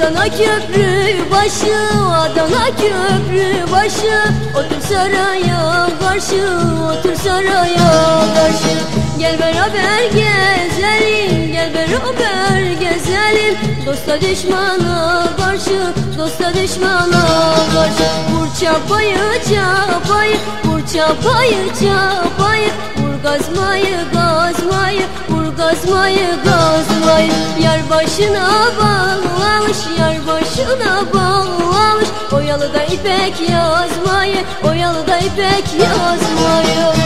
Adana köprü başı Adana köprü başı. Otur saraya karşı Otur saraya karşı. Gel beraber gezelim Gel beraber gezelim. Dosta düşmana karşı Dosta düşmana karşı. Vur çapayı çapayı Vur çapayı çapayı. Vur gazmayı gazmayı Vur gazmayı gazmayı Yar başına bağlamış Yar başına bağlamış Oyalı da ipek yazmayı Oyalı da ipek yazmayı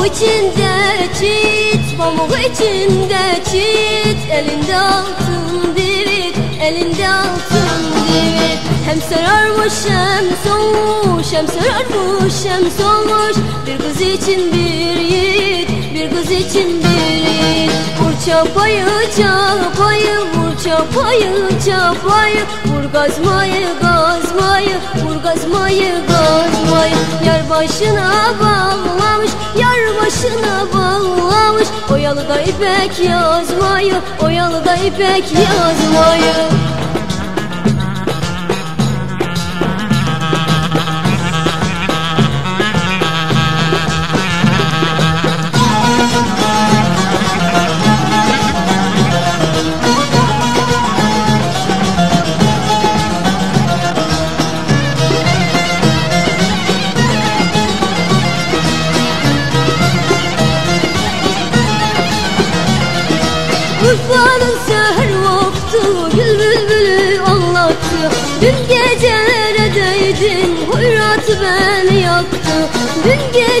Pamuk içinde çit, pamuk içinde çit. Elinde altın divit, elinde altın divit Hem sararmış hem solmuş, hem sararmış hem solmuş Bir kız için bir yiğit, bir kız için bir yiğit çapayı çapayı, vur çapayı çapayı. Vur gazmayı gazmayı, vur gazmayı gazmayı. Yar başına bağlamış, yar başına bağlamış. Oyalı da ipek yazmayı, oyalı da ipek yazmayı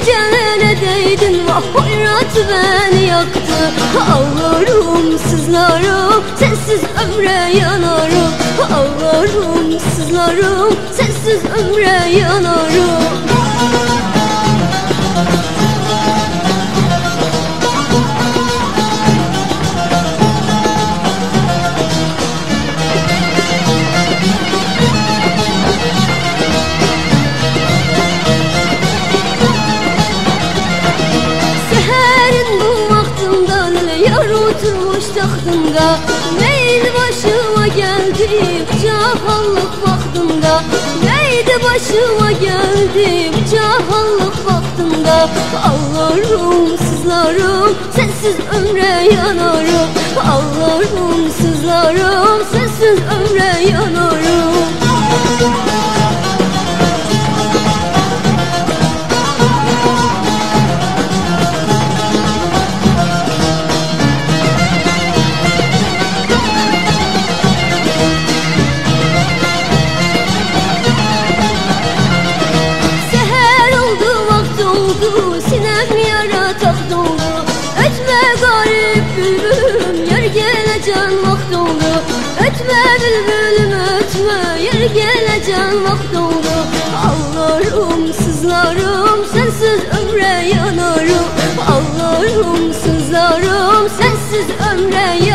gecelere değdin Vah hoyrat beni yaktı. Ağlarım sızlarım Sensiz ömre yanarım. Ağlarım sızlarım Sensiz ömre yanarım tahtında Neydi başıma geldi? Cahallık vaktında Neydi başıma geldi? Cahallık vaktında Ağlarım sızlarım Sensiz ömre yanarım. Ağlarım sızlarım Sensiz ömre yanarım bülbülüm ötme Yer geleceğin vakt oldu Ağlarım sızlarım Sensiz ömre yanarım. Ağlarım sızlarım Sensiz ömre yanarım